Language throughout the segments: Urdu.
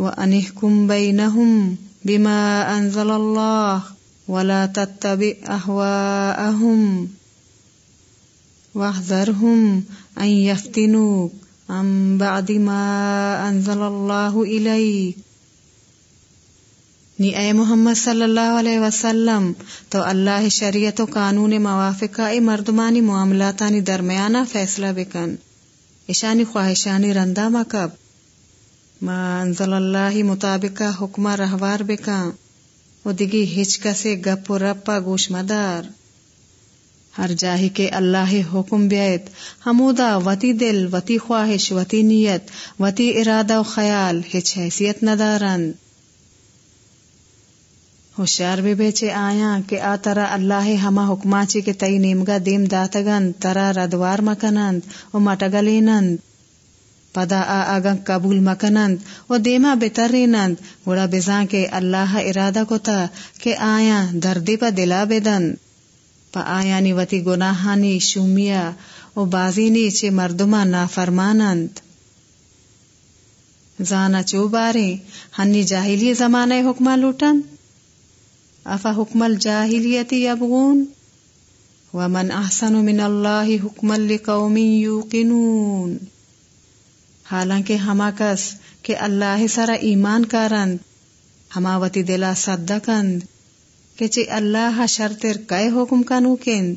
وأنحكم بينهم بما أنزل الله ولا تتبع أهواءهم واحذرهم أن يفتنوك عن بعد ما أنزل الله إليك نی اے محمد صلی اللہ علیہ وسلم، تو اللہ شریعت و قانون موافقہ اے مردمانی معاملاتانی درمیانہ فیصلہ بکن۔ اشانی خواہشانی رندہ مکب۔ ما انزل اللہ مطابقہ حکمہ رہوار بکن و دگی ہچ کسے گپ و رپا گوش مدار۔ ہر جاہی کے اللہ حکم بیت ہمودا وتی دل، وتی خواہش، وتی نیت، وتی ارادہ و خیال، ہچ حیثیت ندارند ہوشیار بھی بیچے آیا کہ آ ترا اللہ ہما حکماچی کے تئی نیمگا دیم داتگن، ترا ردوار مکنند و مٹگلینند پدا آ آگن قبول مکنند و دیما بترینند گوڑا بزان کے اللہ ارادہ کو تا کہ آیا دردی پا دلا بدن پا آیا نی وتی گناہانی شومیا و بازینی چے مردما نافرمانند۔ زانا چو بارے ہنی جاہلی زمانہ حکمہ لوٹن۔ افا حکم الجاہلیت یبغون؟ ومن احسن من اللہ حکم لقوم یوقنون۔ حالانکہ ہما کس کہ اللہ سرا ایمان کارند، ہما وتی دلا صدقند کہ چی اللہ شرطر کئے حکم کنو کند۔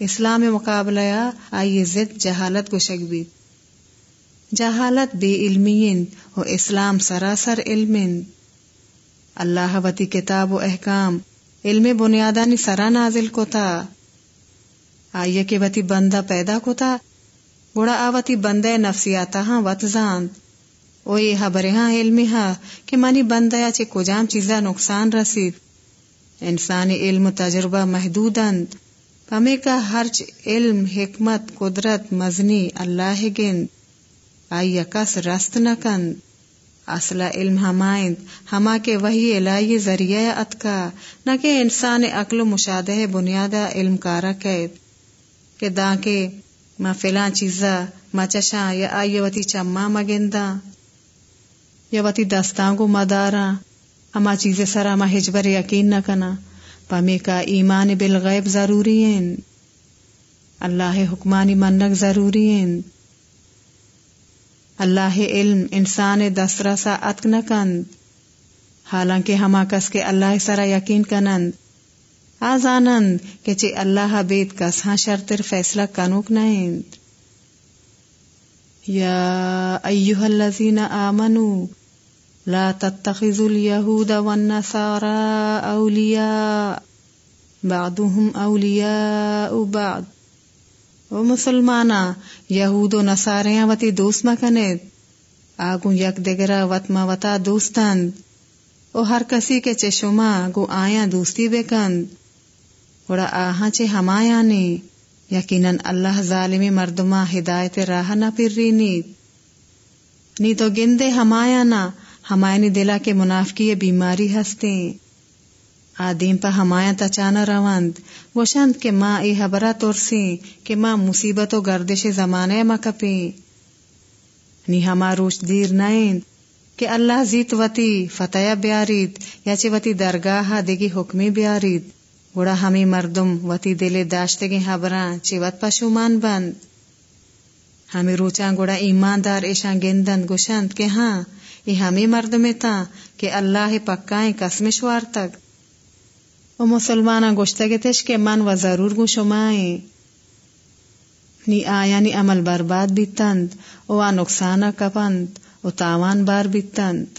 اسلام مقابلہ آئی زد جہالت گشک بیت جہالت بے علمین و اسلام سراسر علمند اللہ وتی کتاب و احکام علم بنیادانی سرا نازل کو تھا آئیے کے وتی بندہ پیدا کو تھا گوڑا آوتی بندے نفسیاتا ہاں وط زاند او یہ ہاں علمی ہاں کہ منی بندیا چے کجام چیزا نقصان رسید۔ انسانی علم تجربہ محدودند پمے کا ہرچ علم، حکمت، قدرت، مزنی، اللہ گند۔ آئی کس رست نکند اصلا علم ہمائند۔ ہما کے وہی الہی ذریعہ اتکا۔ نہ کہ انسان عقل و مشادہ بنیادہ علم کارا قید۔ کہ دا کے ما فلاں چیزا ما چشاں یا آئی وتی چما مگندا یا وتی دستانگو مدارا ہما چیز سرا ما ہجبر یقین نہ کنا پمی کا ایمان بالغیب ضروری ہیں اللہ حکمانی منک ضروری ہیں اللہ علم انسان دسرا سا اتک نہ کند حالانکہ ہما کس کے اللہ سرا یقین کنند آزانند کہ چی اللہ بیت کس ہاں شرطر فیصلہ کنوک نائند یا ایوہ الذین آمنوا لا تتخذوا اليهود والنصارى اولیاء بعضهم اولیاء بعض۔ و مسلمانا، یہود و نصاریاں وتی دوست مکنید آگو یک دگرا وط ما وطا دوستند او ہر کسی کے چشما گو آیا دوستی بکند گوڑا آہاں چے ہمایا یقیناً اللہ ظالمی مردما ہدایت راہ نہ پھر نیت نی تو گندے ہمایا نہ ہمائنی دلا کے منافقی بیماری ہستے آدیم پا ہمایاں تچانا روند گوشند کہ ماں ای حبرہ ترسی کہ ماں مصیبت و گردش زمانے ما نی ہما روش دیر نائند، کہ اللہ زیت وتی فتح بیارید، یا چی وتی درگاہ دیگی حکمی بیارید۔ گوڑا ہمی مردم وتی دل داشتگی حبران چی وط پشومان بند ہمی روچان گوڑا ایماندار ایشان گندند گوشند کہ ہاں ای ہمی مردمی تا کہ اللہ پکائیں کسمشوار تک و مسلمانا گوشتگی تش کے من و ضرور گو شمائیں نی آیا نی عمل برباد بیتند و آ نقصانا کپند و تاوان بار بیتند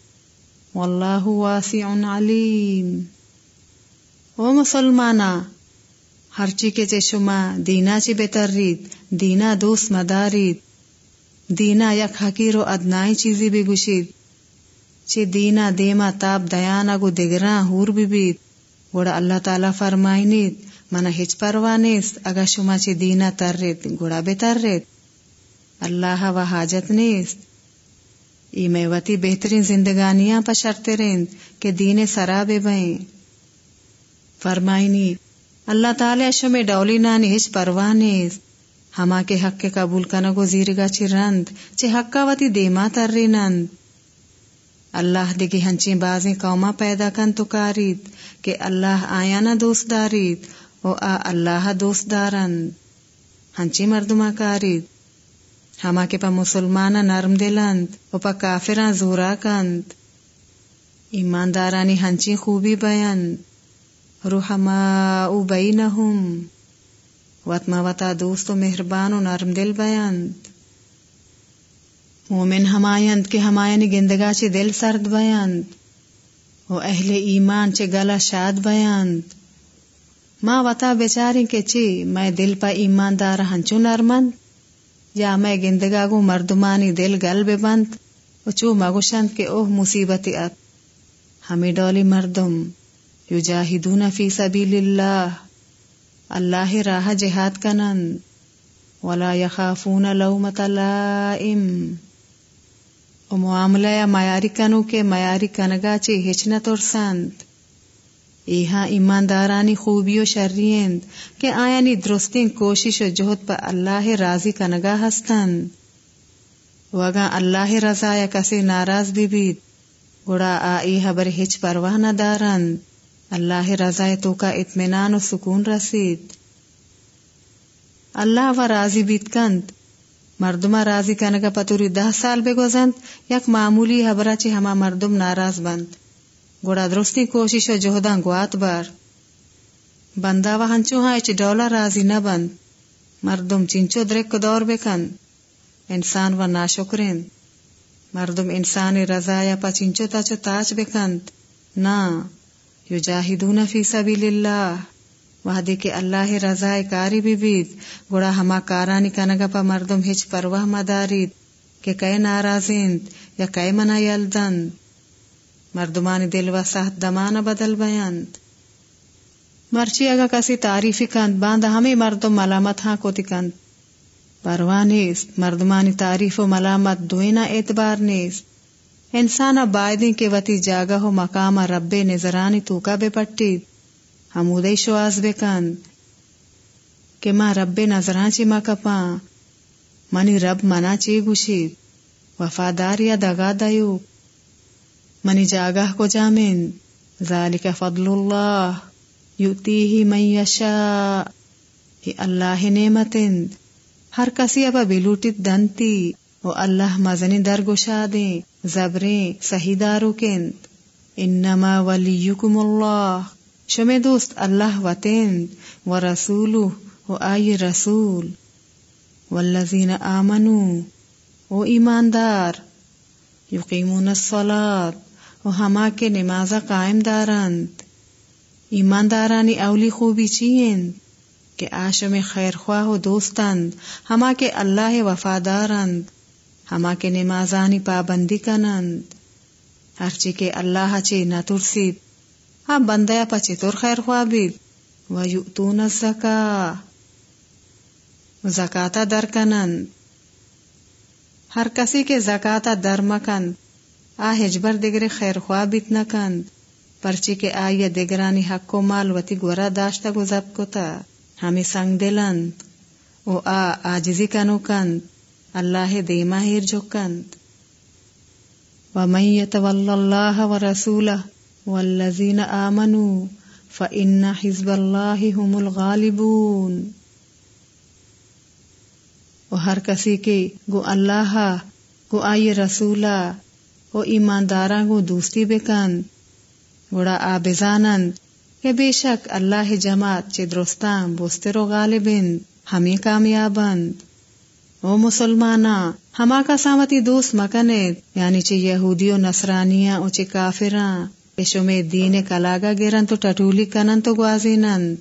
والله واسع علیم۔ و مسلمانا ہر چی کے چے شما دینا چی بہتر رید، دینا دوست مدارید دینا یک حقیر و ادنائی چیزی بھی گوشید چی دینا دیما تاب دیانا گو دگران ہور بھی بیت گوڑا اللہ تعالی فرمائنید منا ہچ پروا نیست، اگا شما چی دینا تر ریت گوڑا بے تر ریت اللہ و حاجت نیست۔ ای میوتی بہترین زندگانیاں پا شرتے رند کہ دین سرا بے بائیں فرمائنی اللہ تعالی شما ڈولی نانی ہچ پروا ہما کے حق کے قبول کنگو زیرگا چی رند چی حقا وتی دیما تر رینند۔ اللہ دگی ہنچی بازیں قوما پیدا کن تو کارید، کہ اللہ آیا نہ دوست دارید، او آ اللہ دوست دارند۔ ہنچی مردما کارید۔ ہما کے پا مسلمانا نرم دلند او پا کافران زورا کند ایماندارانی ہنچی خوبی بیند روحما او بینہم وطما وطا دوست و مہربان و نرم دل بیند مومن ہمایند کے ہمایانی گندگا چے دل سرد بیند و اہل ایمان چے گلا شاد بیند ماں وطا بیچاری کے چی میں دل پا ایمان دار ہنچو نرمند یا میں گندگا گو مردمانی دل گل بے بند و چو مگوشند کے اوہ مصیبت ات ہمیں ڈولی مردم، یجاہدون فی سبیل اللہ۔ اللہ راہ جہاد کنند۔ ولا یخافون لومت لائم۔ و معاملہ یا میاری کنو کے میاری کنگا چی ہچنا ترسند۔ ایہاں ایماندارانی خوبی و شرریند کہ آیانی درستین کوشش و جہد پا اللہ راضی کنگا ہستند وگا اللہ رضا یا کسی ناراض بھی بید۔ گڑا آئی حبر ہچ پرواہ نہ دارند اللہ رضا تو کا اطمینان و سکون رسید۔ اللہ و راضی بیت کند۔ مردما راضی کنگا پتوری دہ سال بے گوزند یک معمولی حبرہ چی ہما مردم ناراض بند۔ گوڑا درستی کوشش و جہدان گوات بار بندہ و ہنچو ہاں اچ ڈولا راضی نہ بند مردم چنچو درک دور بکن۔ انسان و ناشکرین۔ مردم انسان رضا یا پا چنچو تاچو تاچ بکند نا، یجاہدون فی سبیل اللہ وحدی کے اللہ رضا کاری بھی بید۔ گوڑا ہما کارانی کنگا پا مردم ہچ پرواہ مدارید۔ کہ کئے ناراضیند یا کئے منا یلدند مردمانی دل و سخت دمانا بدل بیند مرچی اگا کسی تعریفی کند باندہ ہمیں مردم ملامت ہاں کو تکند پرواہ نیست، مردمانی تعریف و ملامت دوینا اعتبار نیست۔ انسان بائدیں کے وتی جاگہ و مقام رب نظرانی توکا بے پٹی۔ ہمودے شواز بے کند۔ کہ ماں رب نظران چی ما کپا منی رب منا چی گوشید وفادار یا دگا دیو منی جاگہ کو جامن، ذالک فضل اللہ، یؤتیہ من یشاء ہی اللہ نعمتن، ہر کسی ابا بلوٹت دنتی و اللہ مزنی درگشا دیں زبریں صحیح دارو کند انما ولیکم اللہ شمی دوست اللہ وطند و رسولو و آئی رسول، والذین آمنو و ایماندار، یقیمون الصلاة. و ہما کے نمازہ قائم دارند. ایماندارانی اولی خوبی چیئند کہ آشم خیر خواہ و دوستند. ہما کے اللہ وفادارند. ہما کے نمازانی پابندی کنند. ہرچی کے اللہ چی نہ ترسید ہاں بندیا پچی تر خیر خوابید و یؤتون الزکا زکاتا در کنند. ہر کسی کے زکاتا در مکند آ ہجبر دگر خیر خواہ خوابیت نکند پرچی کے آئیے دگرانی حق و مال وتی گورا داشتا گزب کتا۔ ہمیں سنگ دلند۔ او آ، آجزی کنو کند۔ اللہ دیما ہیر جھکند ومن يتول الله ورسوله والذين آمنوا فإن حزب الله هم الغالبون۔ و ہر کسی کے گو اللہ، گو آئی رسولا و ایمانداراں گو دوستی بکند گوڑا آبزانند کہ بے شک اللہ جماعت چے درستان بوستر و غالبند ہمیں کامیابند او مسلمانا ہما کا سامتی دوست مکنے یعنی چی یہودی و نصرانیاں او چی کافراں۔ اشو میں دین کلاگا گرن تو ٹٹولی کنن تو گوازینن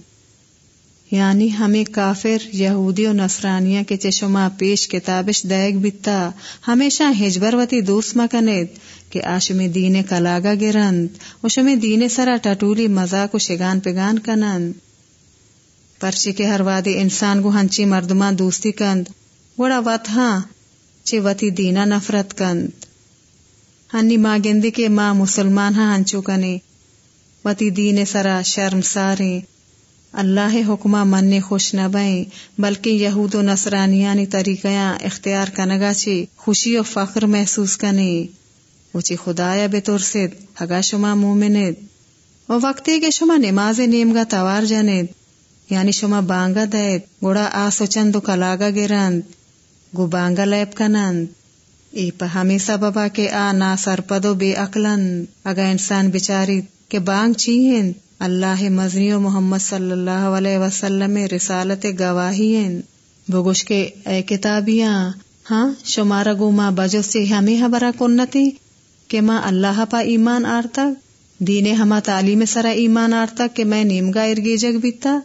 یعنی ہمیں کافر، یہودی و نصرانیہ کے چشما پیش کتابش دیگ بیتا ہمیشہ ہجبر وتی مکنید کہ آشمی دین کلاگا گرند و دین سرا ٹٹولی مزاق و شگان پگان کنند۔ پرچی کے ہر وادی انسان کو ہنچی مردمان دوستی کند گوڑا وط ہاں چی وتی دینا نفرت کند۔ ہنی ماں گندی کے ماں مسلمان ہاں ہنچو کنے، وتی دین سرا شرم سارے۔ اللہ حکمہ من خوش نہ بائیں بلکہ یہود و نصرانیانی طریقیاں اختیار کنگا چی خوشی و فخر محسوس کنے وچی خدایا بے ترسد ہگا شما مومند و وقتی کے شما نماز نیمگا توار جاند یعنی شما بانگا دید، گوڑا آسو چند و کلاگا گرند۔ گو بانگا لیب کنند۔ ای پا ہمی سببا کے آ نا سرپدو بے اقلند اگا انسان بچاری کہ بانگ چیہن اللہ مزنی و محمد صلی اللہ علیہ وسلم رسالت گواہی بگوش کے اے کتابیاں ہاں شمارا گو ماں بجو سے ہمیں حبرا کنتی کہ ماں اللہ پا ایمان آرتا، دین ہما تعلیم سرا ایمان آرتا کہ میں نیمگا ارگی جگ بیتا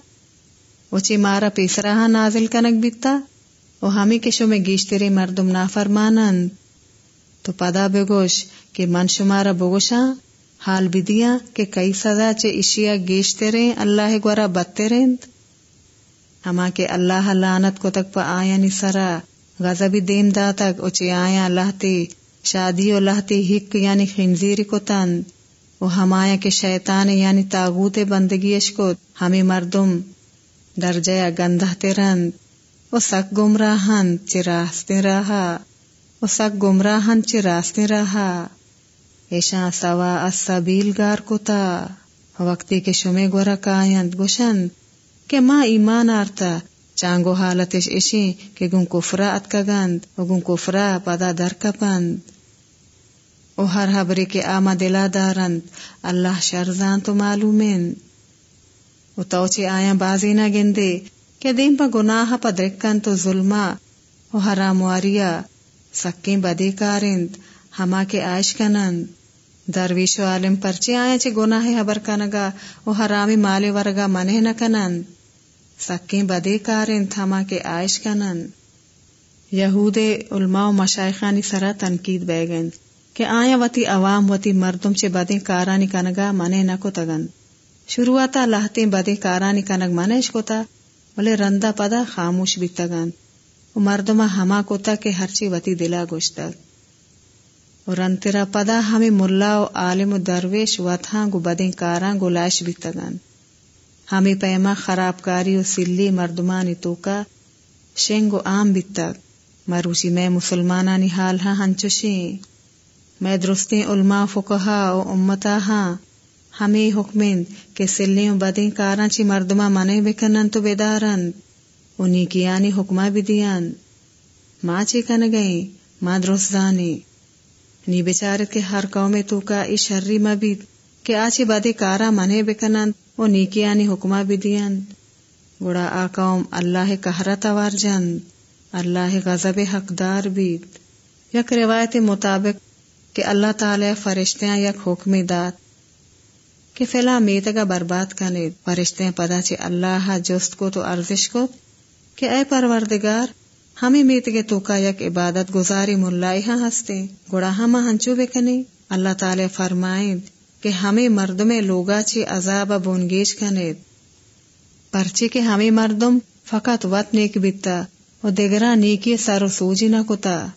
وچی مارا پیسرا نازل کنک بیتا، و ہمیں کے شو میں گیشتری مردم نافرمانند۔ تو پدا بگوش کہ من شمارا بگوشاں حال بدیا کہ کئی سزا چے اشیا گیشتے رہیں، اللہ گورا بتے رہیں۔ ہما کے اللہ لانت کو تک پا آیا نی سرا غزبی دیم دا تک اچے آیا اللہ تی شادی و اللہ تی یعنی خنزیر کو تند و ہمایا کے شیطان یعنی تاغوت بندگیش کو ہمیں مردم درجہ گندہ تیرند و سک گمراہن چی راستے رہا و سک گمراہن چی راستے رہا ایشا سوا السبیل گار کتا وقتی کے شمے گورا کائند گوشند کہ ما ایمان آرتا چانگو حالتش ایشی کہ گن کفرا اتکا و گن کفرا پدا در کپند او ہر حبری کے آما دلا دارند اللہ شرزان تو معلومین و توچی آیا بازی نہ گندے دیم پا گناہ پا درکن تو ظلما و حرام واریا سکیں بدی کارند ہما کے عائش کنند درویش و عالم پرچی آیا چے گناہ حبر کنگا و حرامی مال ورگا منہ نہ سکیں بدے کارن تھما کے عائش کنند یہود علماء و مشایخانی سرا تنقید بیگند کہ آیا وتی عوام وتی مردم چے بدے کارانی کنگا منہ نہ کو تگند شروعاتا لہتے بدے کارانی کنگ منش کو تا بلے رندہ پدا خاموش بھی تگند و مردمہ ہما کو تا کہ ہرچی وتی دلا گوشتگ اور انترا پدا ہمیں ملا و عالم و درویش و گو بدیں کاراں گو لاش بھی تگن ہمیں پیما خراب کاری و سلی مردمانی توکا شنگ و عام بھی تک مروشی میں مسلمانانی حال ہاں ہنچوشیں میں درستیں علماء فکہا و امتا ہاں۔ ہمیں حکمین کہ سلی و بدیں کاراں چی مردمہ منے بکنن تو بیدارن۔ انہی کی کیانی حکمہ بھی دیان ماں چی کن گئیں ماں درست دانی نی بیچارت کے ہر قوم تو کا ای شرری مبید کہ آچے بادے کارا منے بکنند و نیکیانی حکمہ بھی دیند گوڑا آ قوم اللہ کہرہ توار جند اللہ غضب حقدار بید یک روایت مطابق کہ اللہ تعالی فرشتیاں یک حکمی دات کہ فلا میتگا برباد کنے فرشتیاں پدا چے اللہ جست کو تو ارزش کو کہ اے پروردگار ہمیں میت کے تو کا یک عبادت گزاری ملائی ہاں ہستے، گڑا ہم ہنچو بے کنے۔ اللہ تعالی فرمائیں کہ ہمیں مردم لوگا چی عذاب بونگیش کنید۔ پرچی کے ہمیں مردم فقط وط نیک بیتا و دگرا نیکی سر و سوجی نہ کتا۔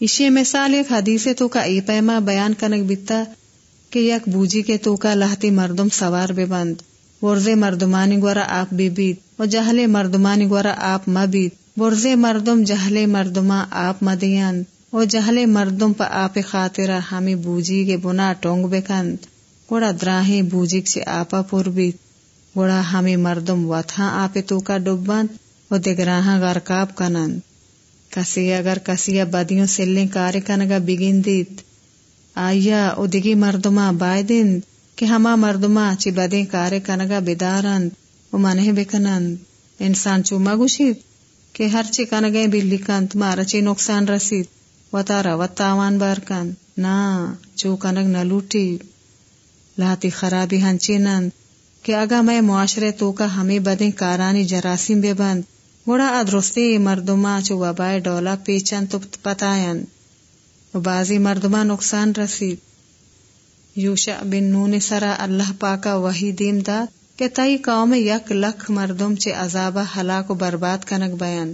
اسی مثال ایک حدیث تو کا ای پیما بیان کنک بیتا کہ یک بوجی کے تو کا لہتی مردم سوار بے بند ورز مردمانی گورا آپ بی بیت و جہل مردمانی گورا آپ مبیت برزے مردم، جہلے مردما آپ مدین او جہلے مردم پا آپ خاطرہ، ہمیں بوجی کے بنا ٹونگ بکند۔ گوڑا دراہیں بوجیک سے آپا پور بیت گوڑا ہمیں مردم وطہاں آپ تو کا ڈبند و دگراہاں غرقاب کنند۔ کسی اگر کسی بدیوں سلیں کارے کنگا بگن دیت آیا، او دگی مردما بائدند کہ ہما مردما چی بدیں کارے کنگا بدارند۔ و منہ بکنند۔ انسان چوما گوشید کہ ہر چی کن گئے بلی کن تمہارا چی نقصان رسید و تارا و تاوان بار کن نا چو کنگ نہ لوٹی لاتی خرابی ہنچی نند کہ اگا میں معاشرے تو کا ہمیں بدیں کارانی جراسیم بے بند گوڑا ادرستے مردما چو وبائے ڈولا پیچن تو پتائن و بازی مردما نقصان رسید یوشا بن نون سرا اللہ پاکا وہی دیم داد کہ تئی قوم یک لکھ مردم چے عذابہ ہلاک و برباد کنک بیان۔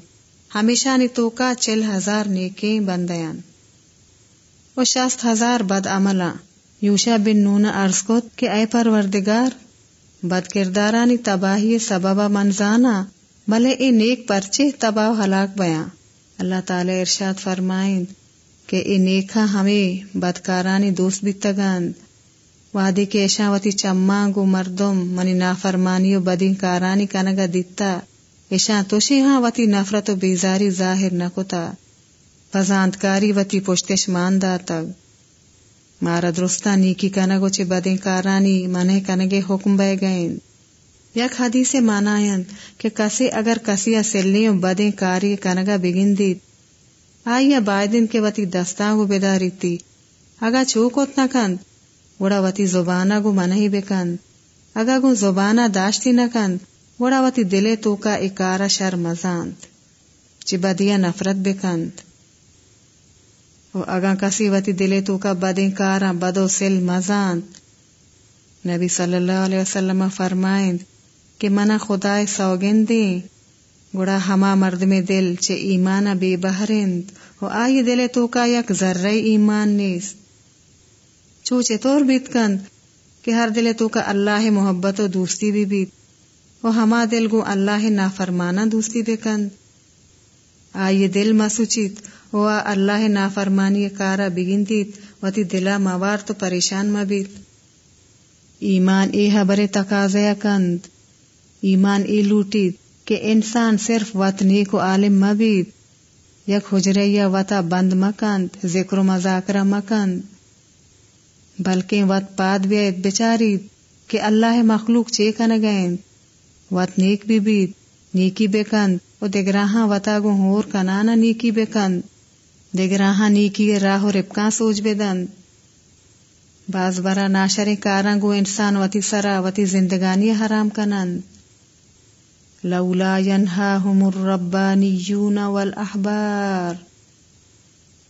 ہمیشہ نی تو کا چل ہزار نیکیں بندیان۔ و شاست ہزار بد عملہ۔ یوشا بن نون عرض کت کہ اے پروردگار، بد کردارانی تباہی سببا منزانا بلے اے نیک پرچے تباہ ہلاک بیاں۔ اللہ تعالی ارشاد فرمائیں کہ اے نیکھا ہمیں بدکارانی دوست بھی تگند وادی کے ایشاوتی چمانگو مردم، منی نافرمانی و بدین کارانی کنگا دیتا. ایشان توشی ہاں وتی نفرت و بیزاری ظاہر نکتا فزاندکاری وتی پشتش ماندا تگ. مارا درستا نیکی کنگو چے بدین کارانی منہ کنگے حکم بے گئیں یک حدیث مانائن کہ کسی اگر کسی سلنی و بدین کاری کنگا بگن دیت آئیا بائدن کے وتی دستاں گو بیداری تی. اگا چوکوت نہ کند وڑا وتی زبانا گو منہی بکند اگا گو زبانا داشتی نہ وڑا وتی دلے تو کا اکارا شر مزاند۔ چی بدیا نفرت بکند و اگا کسی وتی دلے تو کا بدیں کارا بدو سل مزاند۔ نبی صلی اللہ علیہ وسلم فرمائند کہ منا خدا سوگن دیں گڑا ہما مرد میں دل چے ایمان بے بہرند۔ و آئی دل تو کا یک ذرہ ایمان نیست۔ چوچے طور بیت کند کہ ہر دل تو کا اللہ محبت و دوستی بھی بیت و ہما دل گو اللہ نافرمانا دوستی بے کند آئی دل مسوچیت و اللہ نافرمانی کارا بگن دیت و تی دلا موار تو پریشان مبیت ایمان ای حبر تقاضیا کند ایمان ای لوٹیت کہ انسان صرف وط نیک عالم مبید یک حجریہ وطا بند مکند ذکر و مذاکرہ مکند بلکہ وط پاد بھی بیت بچاری کہ اللہ مخلوق چے کنگین وط نیک بھی بید، نیکی بے بکند و دگراہاں وطا گو ہور کنانا نیکی بے بکند دگراہاں نیکی راہ و ربکاں سوچ بدند باز برا ناشر کاراں گو انسان وتی سرا وتی زندگانی حرام کنند لولا ينهاهم الربانيون والاحبار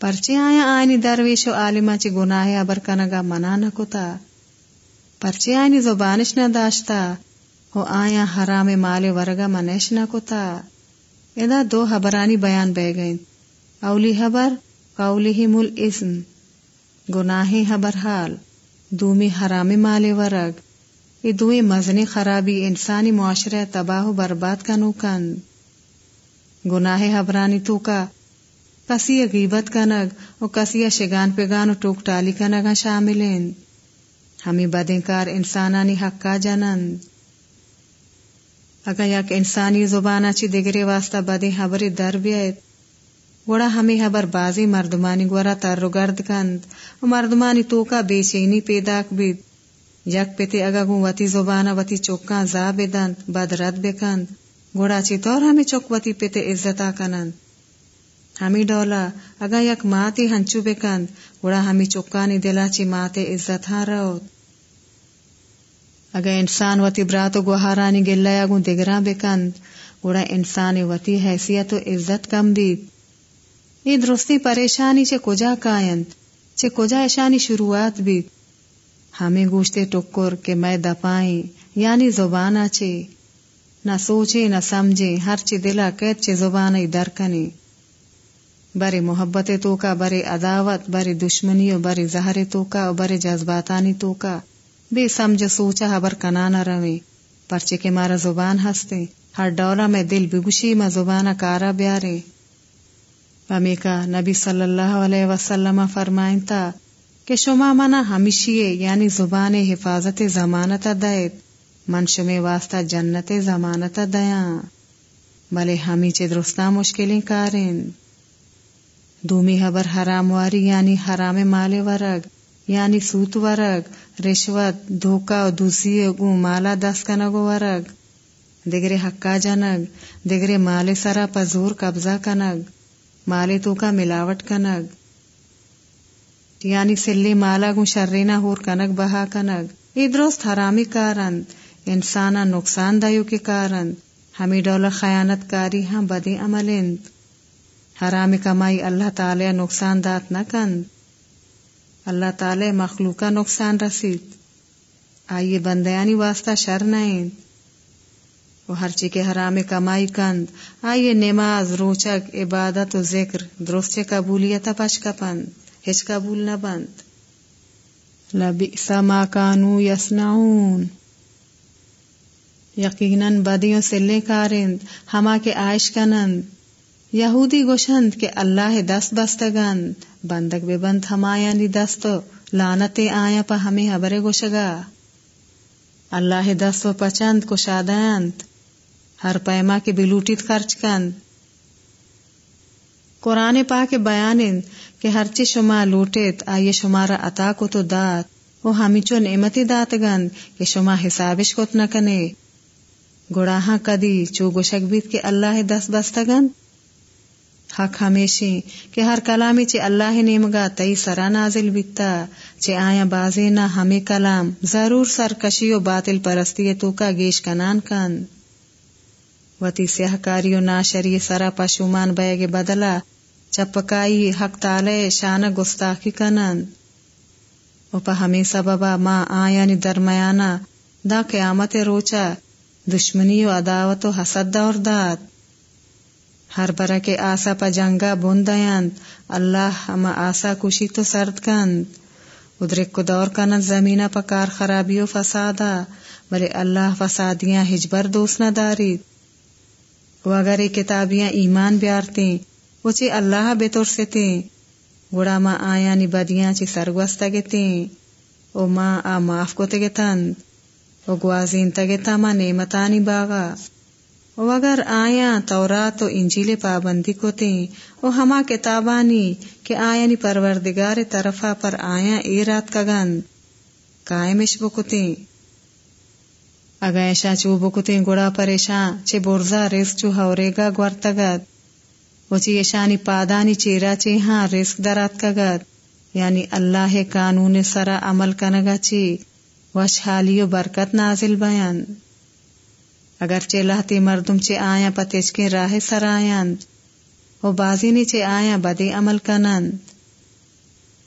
پرچے آیا آئینی درویش و عالمہ چی گناہ ابر کنگا منع نہ کتا پرچے آئینی زبانش نہ داشتا ہو آیا حرام مال ورگا منش نہ کتا ادا دو حبرانی بیان بے گئیں اولی حبر قولی مل اسم گناہ حبر حال دومی حرام مال ورگ یہ دوئے مزنی خرابی انسانی معاشرہ تباہ و برباد کا نوکن گناہ حبرانی تو کا کسی غیبت کا نگ اور کسی شگان پیگان و ٹوک ٹالی کا نگا شامل ہمیں بدیں کار انسانانی حق کا جنند۔ اگر یک انسانی زبانا چی دگرے واسطہ بدیں حبر در بیت گوڑا ہمیں حبر بازی مردمانی گورا تر گرد کند و مردمانی تو کا بے چینی پیداک بیت یک پیتے اگا گو وتی زبانا وتی چوکاں زا بدند، بد رد بکند۔ گوڑا چی طور ہمیں چوک وتی پیتے عزتا کنند۔ ہمیں ڈولا اگا یک ماتی ہنچو بکند گوڑا ہمیں چوکانی دلا چی ماتے عزت ہاں روت اگا انسان وتی برات و گوہارانی گلیا گو دگران بکند گوڑا انسان وتی حیثیت و عزت کم بید یہ درستی پریشانی چے کجا کائند چے کجا اشانی شروعات بید ہمیں گوشتے ٹکر کہ میں دپائیں یعنی زبان چے نہ سوچے نہ سمجھے ہر چی دلا قید چے زبان درکنی بری محبت تو کا بری عداوت، بری دشمنی و بری زہر تو کا بری جذباتانی تو کا بے سمجھ سوچا حبر کنانا روے پرچے کے مارا زبان ہستے۔ ہر ڈولا میں دل بگوشی میں زبانہ کارا بیارے۔ کا نبی صلی اللہ علیہ وسلم فرمائن تا کہ شما منا ہمیشیے یعنی زبان حفاظت ضمانت دیت من شمی واسطہ جنت ضمانت دیا بلے ہمی چے مشکلیں کارن دومی حبر حرام واری یعنی حرام مال ورگ یعنی سوت ورگ، رشوت، دھوکا دوسی گو، مالا دس کنگو ورگ، دگرے حقا جنگ، دگرے مال سرا پزور قبضہ کنگ مالے تو کا ملاوٹ کنگ یعنی سلی مالا گو شرینا ہور کنگ بہا کنگ۔ ای درست حرامی کارند انسانا نقصان دیو کے کارن ہمیں ڈولا خیانت کاری ہاں بدی عملند۔ حرام کمائی اللہ تعالی نقصان دات نہ کند۔ اللہ تعالی مخلوقہ نقصان رسید۔ آئیے بندیانی واسطہ شر نہیں وہ ہر چی کے حرام کمائی کند۔ آئیے نماز، روچک، عبادت و ذکر، درست قبولیت پش کا پند ہچ قبول نہ بند۔ لبئس ما کانو یسنعون یقیناً بدیوں سے لے کارند ہما کے عائش کنند۔ یہودی گوشند کے اللہ دست بستگند بندک بے بند ہمایا نی دست لانت آیا پا ہمیں حبر گوشگا۔ اللہ دست و پچند کو شادانت ہر پیما کے بلوٹیت خرچ کند۔ قرآن پاک بیانند کہ ہرچی شما لوٹیت، آئیے شمارا عطا کو تو دات وہ ہمی چو نعمتی دات گند کہ شما حسابش کت نہ کنے گڑاہاں کدی چو گوشک بیت کہ اللہ دست بستگند حق ہمیشی کہ ہر کلامی چے اللہ نیمگا تئی سرا نازل بیتا، چے آیا بازی نہ ہمیں کلام، ضرور سرکشی و باطل پرستی تو کا گیش کنان کن وتی سیاہ کاری و ناشری سرا پشومان بیگ بدلا، چپکائی حق تالے شان گستاخی کنن و پا ہمیں سببا ما آیا نی درمیانا، دا قیامت روچا، دشمنی و عداوت و حسد دور داد۔ ہر برا کے آسا پا جنگا بندیاند، اللہ ہما آسا کشی تو سرد کند۔ ادرک کو دور کنند زمینہ پا کار خرابی و فسادا، بلے اللہ فسادیاں ہجبر دوست نہ و اگر ای کتابیاں ایمان بیارتیں وچے اللہ بے طور سے تیں گوڑا ما آیا نی بدیاں چی سرگوستا گتیں۔ او ما آ معاف کو تگتند و گوازین تگتا ما نعمتانی باغا۔ و اگر آیا تورات و انجیل پابندی کو تیں او ہما کتابانی کہ آیا نی پروردگار طرفا پر آیا ای رات کگن قائمش بکتیں اگا ایشا چو بکتیں گڑا پریشان، چے برزا رزق چو ہوریگا گورتگد وچی ایشانی پادانی چیرا چی ہاں رزق درات کگد یعنی اللہ قانون سرا عمل کنگا چی وش حالی و برکت نازل بیان۔ اگر چے لہتی مردم چے آیا پتیچ کے راہ سر آیاند و بازی نی چے آیا بدی عمل کنند۔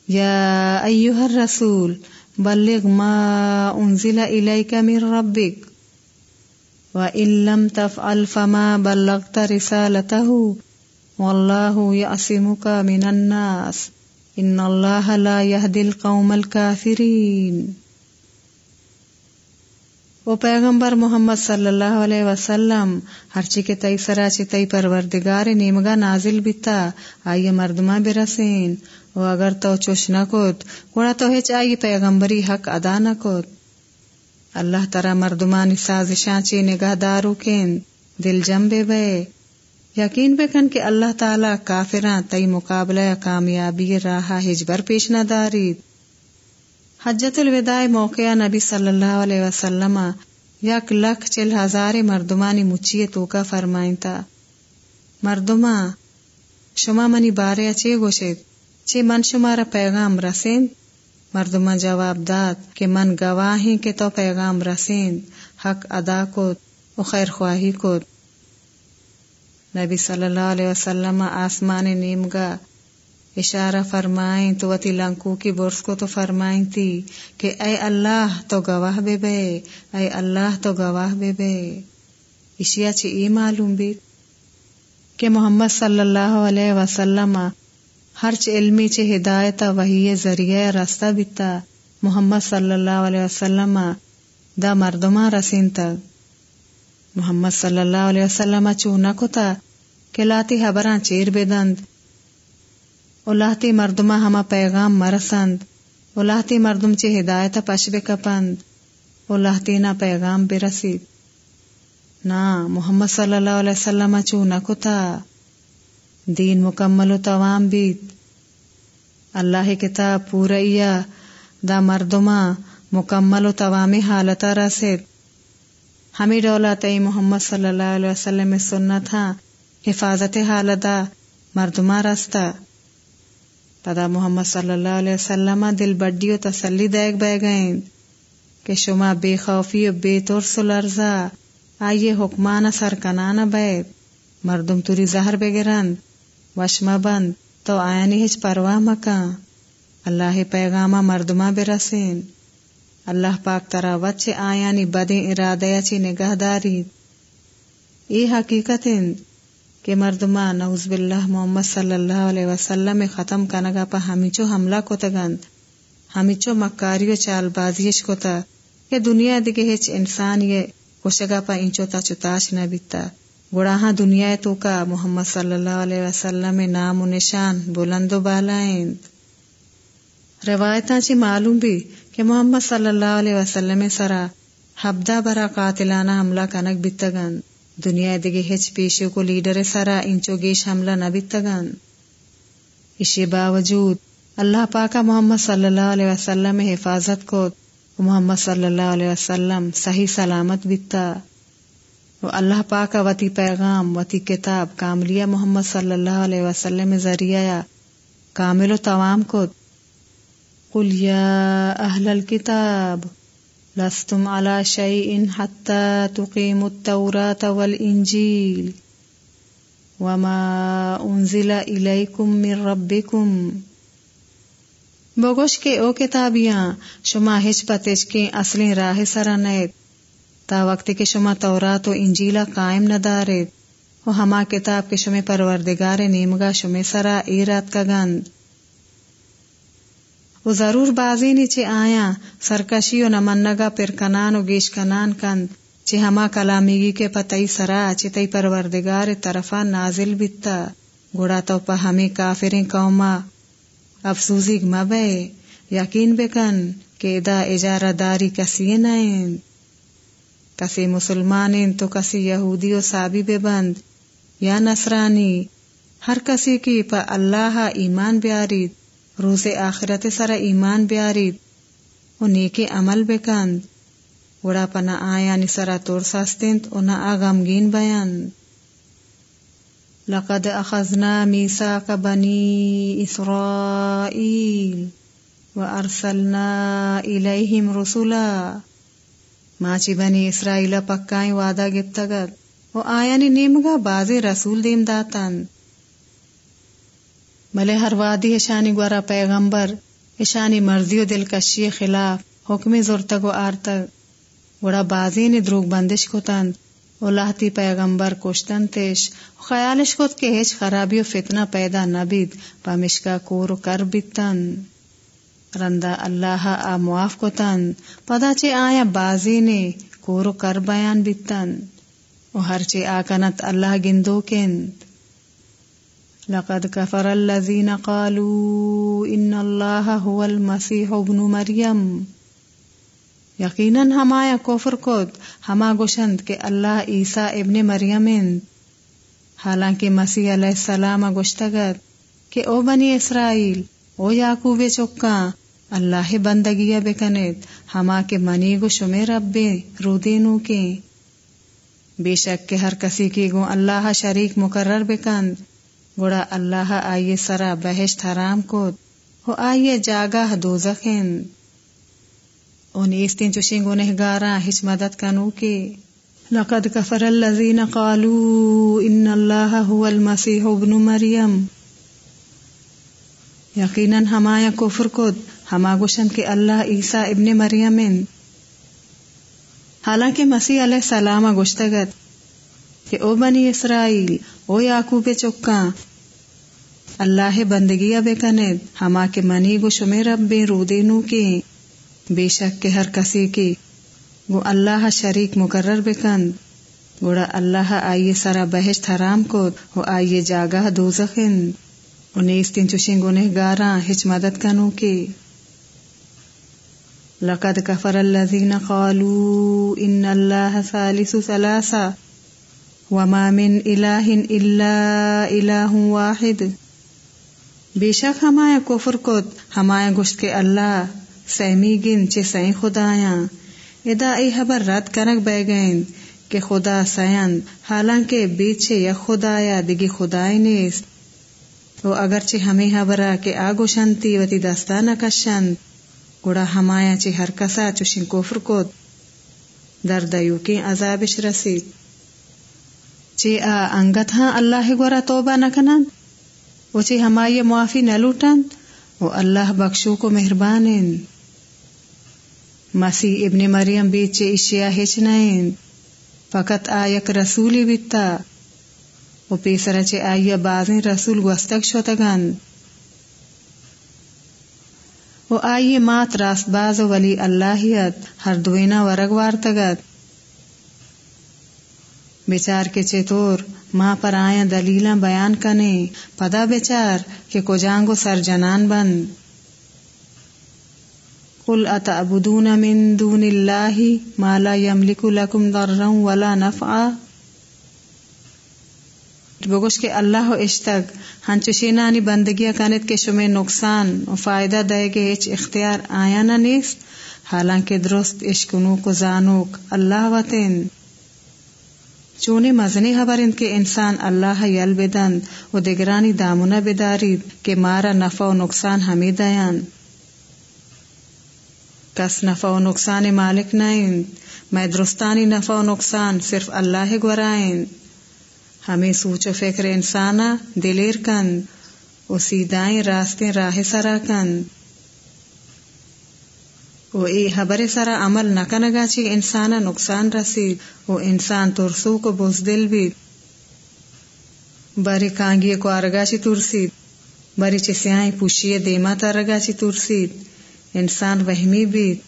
یا ایوہ الرسول، بلغ ما انزل الیک من ربک وَإِن لَّمْ تَفْعَلْ فَمَا بَلَّغْتَ رِسَالَتَهُ وَاللَّهُ يَعْصِمُكَ مِنَ النَّاسِ إِنَّ اللَّهَ لَا يَهْدِي الْقَوْمَ الْكَافِرِينَ وہ پیغمبر محمد صلی اللہ علیہ وسلم ہر چی کے تئی سرا چی تئی پروردگار نیمگا نازل بیتا آئیے مردمہ برسین و اگر تو چوش نکوت گوڑا تو ہیچ آئی پیغمبری حق ادا نکوت اللہ ترا مردمانی سازشاں چی نگاہ دارو کین دل جمبے بے بے یقین بکن کہ اللہ تعالی کافران تئی مقابلہ کامیابی راہا ہجبر پیش نہ دارید حجت الوداع موقع نبی صلی اللہ علیہ وسلم یک لکھ چل ہزار مردمانی مچیے تو کا تا مردما، شما منی بارے اچے گوشت چے من شمارا پیغام رسین؟ مردما جواب داد کہ من گواہیں کہ تو پیغام رسین، حق ادا کو خیر خواہی کو نبی صلی اللہ علیہ وسلم آسمان نیمگا اشارہ فرمائیں تو وتی لنکو کی برس کو تو فرمائیں تھی کہ اے اللہ تو گواہ بے بے، اے اللہ تو گواہ بے بے۔ اشیا چی ای معلوم بھی کہ محمد صلی اللہ علیہ وسلم ہر چ علمی چ ہدایت وہی ذریعہ راستہ بیتا۔ محمد صلی اللہ علیہ وسلم دا مردما رسین تک محمد صلی اللہ علیہ وسلم چونا کو تا کہ لاتی حبراں چیر بدند الاحتی مردمہ ہما پیغام مرسند. الاحتی مردم چی ہدایت پشب کپند الاحتی نا پیغام برسید. نا، محمد صلی اللہ علیہ وسلم چو نکتا. دین مکمل و توام بیت اللہ کتاب پورا دا مردمہ مکمل و توامی حالتا رسید. ہمیں ڈولہ ای محمد صلی اللہ علیہ وسلم سنت ہاں حفاظت حالتا مردمہ رستا. پدا محمد صلی اللہ علیہ وسلم دل بڈی و تسلی دیکھ بہ گئیں کہ شما بے خوفی و بے ترس و لرزا آئیے حکمان سر کنانا بیت مردم توری زہر بگرند وشما بند، تو آیانی ہچ پرواہ مکان اللہ پیغامہ مردمہ برسین اللہ پاک ترا وچ آیانی بدیں ارادہ چی نگہ داری ای حقیقت کہ مردما نعوذ باللہ محمد صلی اللہ علیہ وسلم ختم کنگا پا ہمیچو حملہ کو تگند ہمیچو مکاریو چال بازیش کو تا کہ دنیا دیگے ہچ انسان یہ کشگا پا انچو تا چتاش نہ بیتا گڑاہاں دنیا تو کا محمد صلی اللہ علیہ وسلم نام و نشان بلند و بالائند۔ روایتاں چی معلوم بھی کہ محمد صلی اللہ علیہ وسلم سرا حبدہ برا قاتلانہ حملہ کنک بیتگند دنیا دگے ہچ پیشو کو لیڈر سرا انچو گیش حملہ نہ بیتگن اسی باوجود اللہ پاکا محمد صلی اللہ علیہ وسلم حفاظت کو محمد صلی اللہ علیہ وسلم صحیح سلامت بیتا. و اللہ پاکا وتی پیغام، وتی کتاب، کاملیہ محمد صلی اللہ علیہ وسلم ذریعہ کامل و توام کو قل یا اہل الكتاب لستم على شيء حتى تقيموا التوراة والإنجيل وما أنزل إليكم من ربكم بگوش کے او کتابیاں، شما ہچ پتش کے اصلی راہ سرا نیت۔ تا وقت کے شما تورات و انجیلا قائم نہ دارت و ہما کتاب کے شما پروردگار نیمگا شما سرا ایرات کا گند۔ و ضرور بازی نیچے آیا، سرکشی و نمنگا پر کنان و گیش کنان کند، چی ہما کلامیگی کے پتئی سرا، چی پروردگار طرفا نازل بیتا، گوڑا تو پا ہمیں کافرین قوما افسوزی مبے یقین بکن کہ ادا اجارہ داری کسی نائن کسی مسلمان تو کسی یہودی و سابی بے بند، یا نصرانی، ہر کسی کی پا اللہ ایمان بیارید روز آخرت سر ایمان بیارید و نیک عمل بکند. وڑا پنا آیا نسرا تور ساستند و نا آغمگین بیان. لقد اخذنا میساق بنی اسرائیل و ارسلنا الیہم رسولا. ماچی بنی اسرائیل پکائیں وعدہ گپتگت و آیانی نیمگا بازی رسول دیم داتند ملے ہر وادی اشانی گورا پیغمبر، اشانی مرضی و دلکشی خلاف، حکم زورتگ و آرتگ گوڑا بازی نے دروگ بندش کو تند لہتی پیغمبر کوشتن تیش۔ خیالش کت کے ہیچ خرابی و فتنہ پیدا نبید پامشکا کور کر بیتن رندا اللہ آ معاف کو تن پدا چے آیا بازی نے کور کر بیان بیتن و ہر چے آکنت اللہ گندو کند۔ لقد كفر الذين قالوا ان الله هو المسيح ابن مريم. یقیناً ہمایا کوفر کود، ہما گوشند کہ اللہ عیسیٰ ابن مریم حالانکہ مسیح علیہ السلام گوشتگت کہ او بنی اسرائیل، او یعقوب چکا اللہ بندگیا بکنید، ہما کے منی گو شمی رب رودینو کے. بے شک کہ ہر کسی کی گو اللہ شریک مقرر بکند. گوڑا اللہ آئیے سرا بہشت حرام کو، ہو آئیے جاگاہ دوزخین او نیستین چوشیں گنہ گارا ہچ مدد کنو کے۔ لقد کفر الذین قالوا ان اللہ هو المسیح ابن مریم۔ یقیناً ہمایا کفر کد، ہما گوشن کے اللہ عیسیٰ ابن مریم حالانکہ مسیح علیہ السلام گوشتگت کہ او بنی اسرائیل، او یعقوب چکا اللہ بندگی بے کنید ہما کے منی گو شمیر رب بے رو دینو کے بے شک کے ہر کسی کے گو اللہ شریک مقرر بے کند گوڑا اللہ آئیے سرا بہشت حرام کو وہ آئیے جاگاہ دوزخن۔ انہیں اس تین چوشیں گنہ گاراں ہچ مدد کنو کے لقد کفر الذین قالوا ان اللہ ثالث ثلاثا وما من الہ الا الہ واحد۔ بے شک ہمایا کفر کت ہمایا گشت کے اللہ، سہمی گن چے سہیں خدایاں۔ ادا ای حبر رد کنک بے گئن کہ خدا سیند حالانکہ بیچے یا خدایا دگی خدای نیست وہ اگرچہ ہمیں حبرا کہ آگو شنتی وتی دستانہ کشند گڑا ہمایا چی ہر کسا چوشن کفر کو در دیو کی عذابش رسید۔ چی آ انگت ہاں اللہ گورا توبہ نکنن و چی ہمائی معافی نہ لوٹن، وہ اللہ بخشو کو مہربان مسیح ابن مریم بیچ اشیا ہچنائن فقط آیک رسولی بیتا۔ و پیسر چے آئیا بازیں رسول گوستک شوتگن و آئیے مات راست باز ولی اللہیت، ہر دوینا ورگ وارتگت۔ بیچار کے چیتور ماں پر آیا دلیلاں بیان کنے پدا بیچار کہ کجانگو سر جنان بند۔ قل اتعبدون من دون اللہ ما لا یملک لکم ضرا ولا نفعا۔ بگوش کے اللہ اشتگ شینانی بندگیاں کنت کے شمے نقصان و فائدہ دے گے اچ اختیار آیا نہ نیست۔ حالانکہ درست عشقنو کو زانوک اللہ وطن چونے مزنی خبر ان کے انسان اللہ یل بدند و دگرانی دامنا بدارید کہ مارا نفع و نقصان ہمیں دیان۔ کس نفع و نقصان مالک نائن میں درستانی نفع و نقصان صرف اللہ گورائن ہمیں سوچ و فکر انسانا دلیر کند و سیدائیں راستے راہ سرا کند و ای حبر سرا عمل نکنگا چی انسانا نقصان رسید و انسان ترسو کو بزدل بید. بری کانگی کو آرگا چی ترسید بری چی سیائی پوشی دیما ترگا چی ترسید انسان وہمی بید.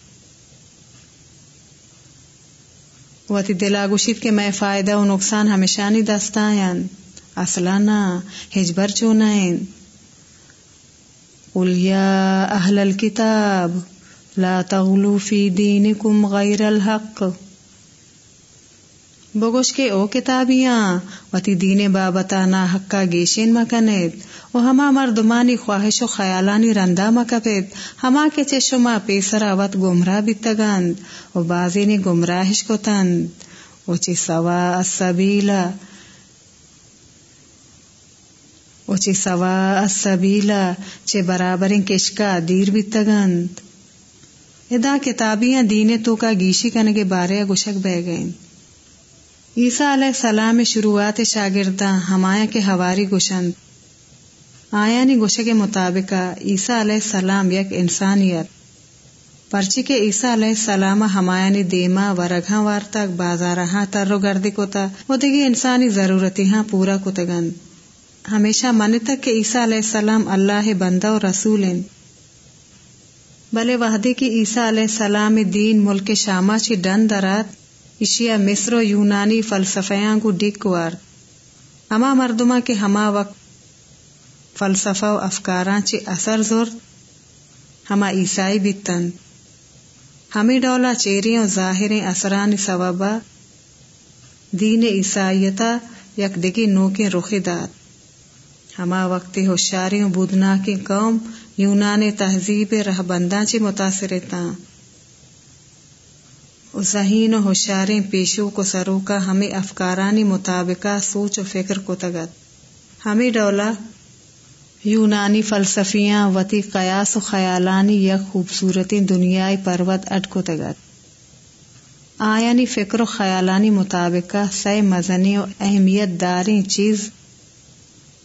وتی دلا گوشید کہ میں فائدہ و نقصان ہمیشہ ہمیشانی دستائن اصلا نا ہجبر چونائن قل یا اہل الكتاب لا تغلو فی دینکم غیر الحق. بگوش کے او کتابیاں، وتی دین بابتا نا حقا گیشین مکنید و ہما مردمانی خواہش و خیالانی رندا مکپید ہما کے چشما پیسرا وط گمراہ بیتگند و بازی نے گمراہش کو تند و چی سوا السبیلا. و چی سوا السبیلا. چے برابرین کشکا دیر بیتگند ادا کتابیاں دینے تو کا گیشی کنگے بارے گشک بہ گئیں۔ عیسیٰ علیہ السلام شروعات شاگردہ ہمایا کے ہواری گشند آیا نی گوشے کے مطابق عیسیٰ علیہ السلام یک انسانیت۔ پرچی کے عیسیٰ علیہ السلام ہمایا نی دیما ورگاں وار تک بازارہاں تر گردی کوتا۔ وہ دیگی انسانی ضرورتی ہاں پورا کتگن ہمیشہ من تک کہ عیسیٰ علیہ السلام اللہ بندہ و رسول بلے وحدی کی عیسیٰ علیہ السلام دین ملک شامہ چی ڈن درات اشیا مصر و یونانی فلسفیاں کو ڈک وار ہما مردما کے ہما وقت فلسفہ و افکاراں چی اثر زور ہما عیسائی بیتن ہمیں ڈولا چیری و ظاہر اثران سوابا دین عیسائیتا یک دگی نو کے رخ داد۔ ہما وقت ہوشیاری و بدنا کی قوم یونان تہذیب رہ بنداں چی متاثر تاں ذہین و ہوشیاریں پیشو کو سرو کا ہمیں افکارانی مطابقہ سوچ و فکر کو تگت۔ ہمیں ڈولا یونانی فلسفیاں وتی قیاس و خیالانی یا خوبصورتی دنیای پروت اٹ کو تگت۔ آیانی فکر و خیالانی مطابقہ سی مزنی و اہمیت داری چیز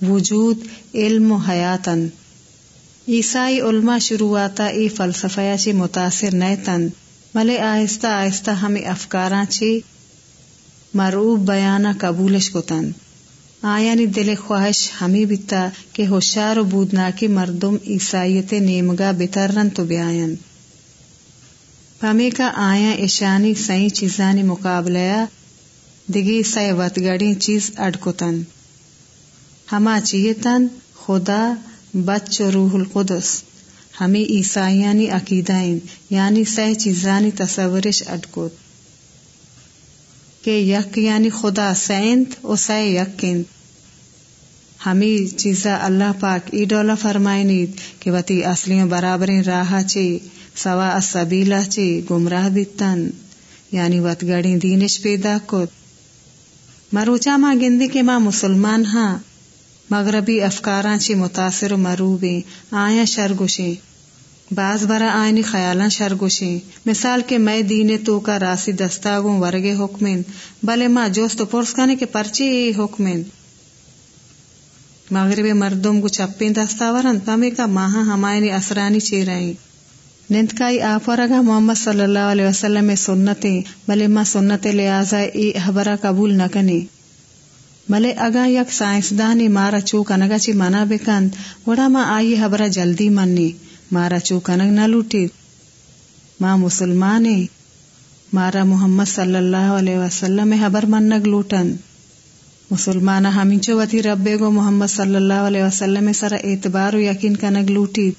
وجود علم و حیاتن عیسائی علماء شروعاتا ای فلسفہ چی متاثر نئے تن ملے آہستہ آہستہ ہمیں افکاراں چی مرعوب بیانا قبولش کو تن آیانی دل خواہش ہمیں بیتا کہ ہوشار و بودنا کی مردم عیسائیت نیمگا بترن تو بیاین۔ پمی کا آیا ایشانی سئی چیزانی مقابلیا دگی سی وطگڑی چیز اڈکتن ہما چیتن، خدا، بچ روح القدس۔ ہمیں عیسائیانی یعنی عقیدائیں یعنی سہ چیزانی تصورش اٹکوت۔ کہ یک یعنی خدا سینت و سہ یقین ہمیں چیزا اللہ پاک ای ڈولا فرمائنید کہ وتی اصلی برابر راہ چی سوا السبیلہ چی گمراہ بیتن یعنی وط گڑی دینش پیدا کت۔ مروچا ماں گندی کے ماں مسلمان ہاں۔ مغربی افکاراں چی متاثر و مروبیں آیا شرگوشیں بعض برا آئینی خیالان شرگوشیں مثال کے میں دینے تو کا راسی دستاگوں ورگے حکمین، بلے ماں جوست پرس کنے کے پرچے حکمین۔ مغرب مردم کو چپین دستاورن پمی کا ماہا ہمائنی اسرانی چیرائیں ننتکائی آپ ورگا محمد صلی اللہ علیہ وسلم سنتیں، بلے ماں سنت لہذا ای حبرہ قبول نہ کنی بلے اگا یک سائنسدانی مارا چو کنگا چی منا بکند وڑا ماں آئی حبرہ جلدی مننی مارا چو کنگ نہ لوٹی ماں مسلمانے مارا محمد صلی اللہ علیہ وسلم حبر منگ لوٹن مسلمان ہمچو وتی ربے گو محمد صلی اللہ علیہ وسلم سر اعتبار و یقین کنگ لوٹی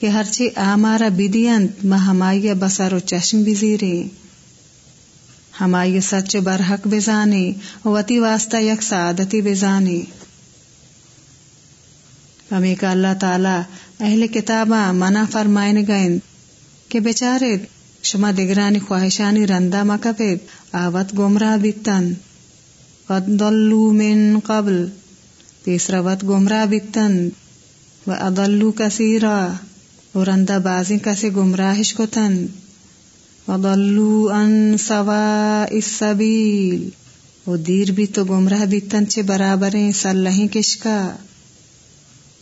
کہ ہرچی آمارا بدینت ما ہمائی بسر و چشم بزیرے ہمائی سچ برحق بزانے وتی واسطہ یک سعادتی بزانے ہمیں کا اللہ تعالی، اہل کتاباں، منع فرمائن گئن کہ بیچارے، شما دگرانی خواہشانی رندہ مکپید آوت گمراہ بیتن۔ قد ضلوا من قبل تیسرا وت گمراہ بتن و اضلوا کثیرا اور اندہ بازی کسے گمراہش کو تن وضلوا عن سواء السبیل و دیر بھی تو گمراہ بھی بیتن چے برابریں سلہیں کشکا۔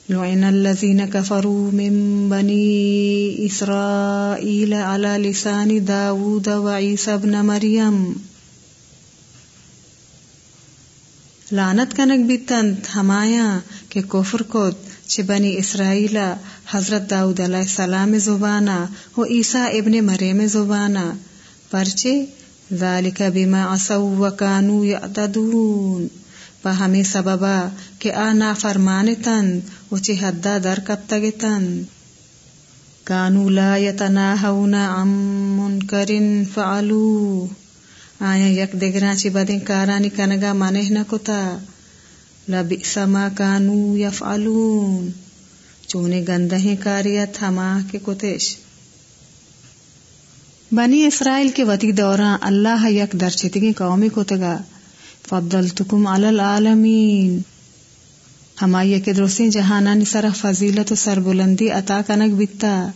لعن الذين كفروا من بني إسرائيل على لسان داود وعيسى ابن مريم لانت کنک بھی تنت ہمایا کہ کفر کت۔ کو بنی اسرائیل، حضرت داؤد علیہ السلام زبانا و عیسیٰ ابن مریم زبانا پرچے، ذالک بما عصوا وکانو یعتدون۔ پا ہمیں سببا کہ آنا فرمان تند و چی حدہ در کب تگ تند کانو لا یتناہون عن منکر فعلوه آیا یک دگران چی بدین کارانی کنگا منہ نہ کتا۔ لبئس ما کانو یفعلون۔ چونے گندہیں کاریت ہما کے کتش بنی اسرائیل کے وتی دوران اللہ یک درچتگی قومی کتگا فضلتکم علی العالمین۔ ہمائی کے درستی جہانانی سر فضیلت و سربلندی عطا کنک بیتا۔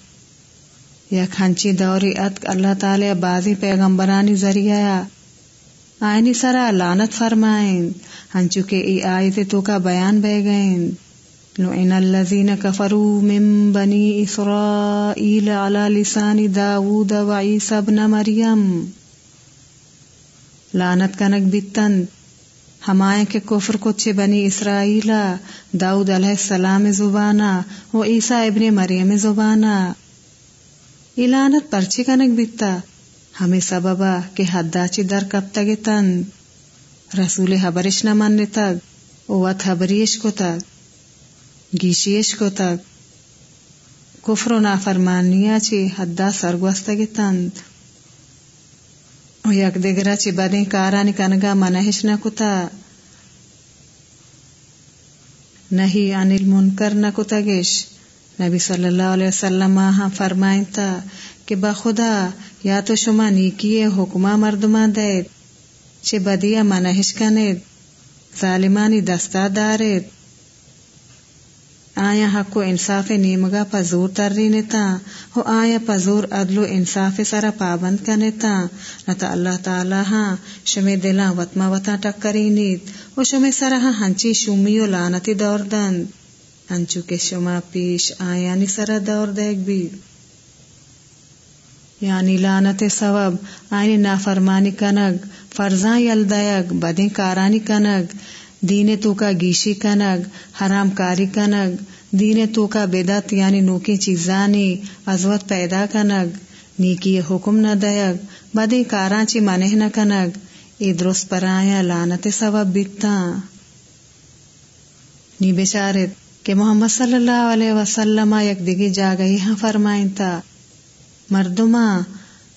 یا کھنچی دوری ات اللہ تعالی بازی پیغمبرانی ذریعہ۔ آئینی سرا لانت فرمائیں۔ ہنچو کے ای آیت تو کا بیان بہ گئیں لعن الذین کفروا من بنی اسرائیل علی لسان داود و عیسی ابن مریم۔ لانت کنک بیتن ہمائیں کے کفر کچھ بنی اسرائیل، داود علیہ السلام زبانا و عیسیٰ ابن مریم زبانا لانت پرچی کنک بیتا ہمیں سببا کہ حدا چی در کب تگ تن، رسول حبرش نہ من تگ اوت حبریش کو تگ، گیشیش کو تگ۔ کفر و نافرمانیا چی حدا سرگوستگ تند و یک دگرا چی بدین کارانی کنگا منحش نہ کتا نہیں انل منکر نہ کتگش نبی صلی اللہ علیہ وسلم ہاں فرمائیں تا کہ بخدا یا تو شما نیکی حکمہ مردما دید چھ بدیا منحش کنید ظالمانی دستا دارید۔ آیا حق و انصاف نیمگا پزور ترری نتا ہو آیا پزور عدل و انصاف سرا پابند کنتا۔ نتا اللہ تعالی ہاں شمی دلان وطما وطا ٹکری نیت و شمی سرا ہاں ہنچی شمی و لانتی دور دند۔ انچو کے شما پیش آیانی سرا دور دیکھ بھی۔ یعنی لانت سبب آئینی نافرمانی کنگ، فرزاں یلدیگ بدیں کارانی کنگ، دین تو کا گیشی کنگ، حرام کاری کنگ، دین تو کا بدت یعنی نوکی چیزانی، عزوت پیدا کنگ، نیکی حکم نہ دیگ، بدیں کاران چی منہ نہ کنگ، ای درست پر آیا لانت سبب بیتا نی بچارت کہ محمد صلی اللہ علیہ وسلم یک دگی جا گئی ہاں فرمائن تا مردما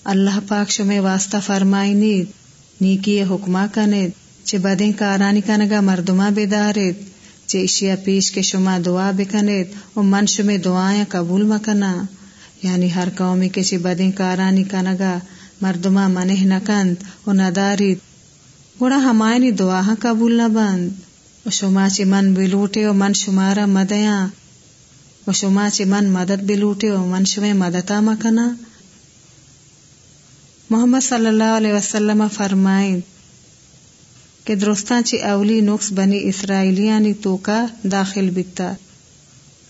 اللہ پاک شمی واسطہ فرمائنید نیکی حکمہ کنید، چے بدیں کارانی کنگا مردما بیدارید چے اشیا پیش کے شما دعا بکنید و من شمی دعائیں قبول مکنا۔ یعنی ہر قومی کے چے بدیں کارانی کنگا مردما منہ نکند و ندارید۔ گوڑا ہمائنی دعا ہاں قبول نہ بند و شما چی من بلوٹے و من شمارا مدیاں. و شما چی من مدد بلوٹے و من شما مدتا مکنا محمد صلی اللہ علیہ وسلم فرمائیں، کہ درستان چی اولی نقص بنی اسرائیلیانی توکا داخل بیتا.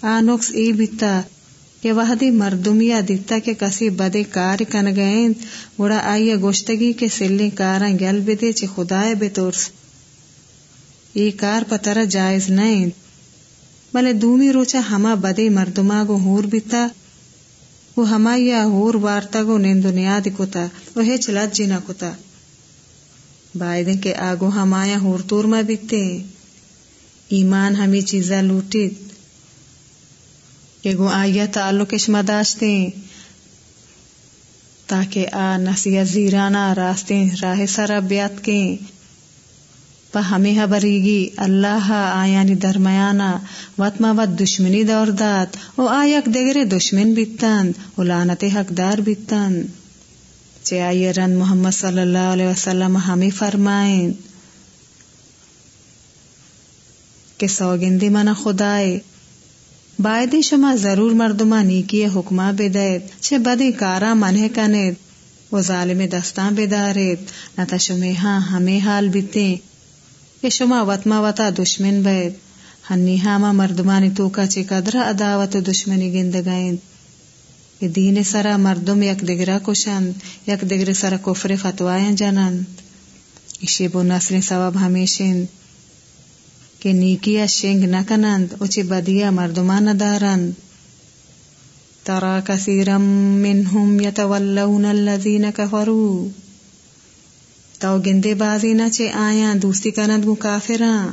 آ نقص ای بیتا کہ وحدی مردمیا دیتا کہ کسی بدے کار کن گئیں وڑا آئیے گوشتگی کے سلی کاراں گل بدے چی خدای بتورس ای کار پتر جائز نہیں بلے دومی روچا ہما بدے مردما گو ہور بیتا وہ ہما یا ہور وارتا گو نیندو نیاد کتا وہ بائدن کے آگو ہمایا ہور میں بیتے ایمان ہمیں چیزا لوٹیت کہ گو آیا تعلقش مداشتے تاکہ آ نسیہ زیرانا راستے راہ سر بیات کے پا ہمیں بریگی اللہ آیانی درمیانا وطما وط دشمنی دور دات او آیک دگرے دشمن بیتند۔ او لانت حقدار بیتند۔ چے آئیے رن محمد صلی اللہ علیہ وسلم ہمیں فرمائیں کہ سوگندی من خدائے۔ بائدی شما ضرور مردما نیکی حکمہ بدید۔ چھ بدی کارا منہ کنید۔ و ظالم دستان بدارید۔ نتا شمی ہاں ہمیں حال بیتے کہ شما وطما وطا دشمن بید۔ ہنی ہاما مردمانی توکا چی قدر عداوت دشمنی گندگائیں کہ دین سرا مردم یک دگرا کشند، یک دگر سرا کفر فتوائیں جنند۔ اشی بو نسل سبب ہمیشن کہ نیکیا شنگ نکنند اچی بدیا مردمان ندارند۔ ترا کثیرا منهم یتولون الذین کفروا۔ تو گندے بازی نہ چے آیا دوستی کنند گو کافراں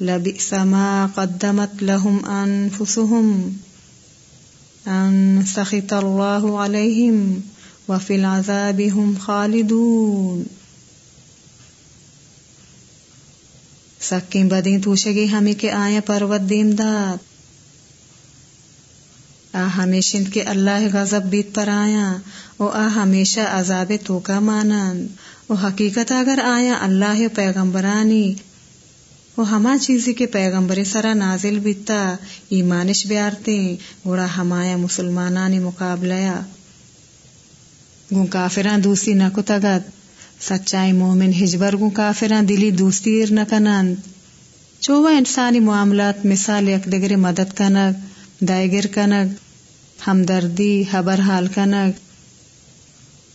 لبئس ما قدمت لهم انفسهم ان سخط اللہ علیہم وفی العذاب هم خالدون۔ سکیں بدیں توشگی ہمیں کے آیا پروت دیم داد آ ہمیشند کے اللہ غضب بیت پر آیا او آ ہمیشہ عذاب تو کا مانند۔ او حقیقت اگر آیا اللہ پیغمبرانی، وہ ہما چیزی کے پیغمبر سرا نازل بیتا، ایمانش بیارتے، گوڑا ہمایا مسلمانانی مقابلیا۔ گو کافران دوستی نکو تگت سچائی مومن ہجبر گو کافران دلی دوستی ایر نکنند چوہ انسانی معاملات مثال یک دگر مدد کنگ، دائگر کنگ، ہمدردی، حبر حال کنگ۔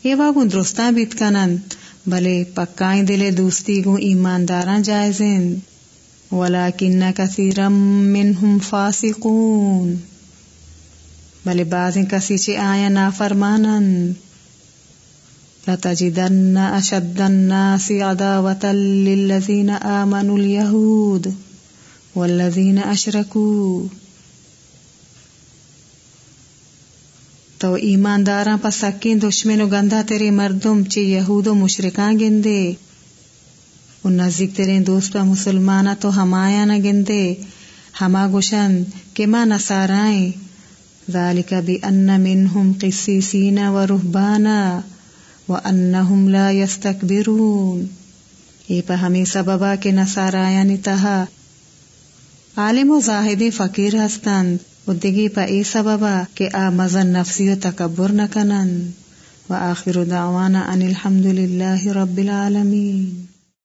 یہ واگو درستان بیت کنند۔ بلے پکائیں دلے دوستی گو ایمانداراں جائزیں ولكن كثيرا منهم فاسقون۔ بل بعض کسی چی آیا نافرمانن لتجدن اشد الناس عداوة للذين آمنوا اليهود والذين اشركوا تو ایمانداراں پا پسکین دشمن و گندہ تیرے مردم چی یہود و مشرکان گندے۔ و نزدیک ترین دوست پا مسلمانہ تو ہمایا نہ گندے۔ ہما گوشن کہ ماں نسارائیں ذالک بھی ان منہم قسیسین و رہبانا و انہم لا یستکبرون۔ یہ پہ ہمیں سببا کے نسارایا نتہا عالم و زاہدی فقیر ہستند۔ ادگی پا ای سببا کہ آ مزن نفسی و تکبر نکنن. و آخر دعوانا ان الحمد للہ رب العالمین.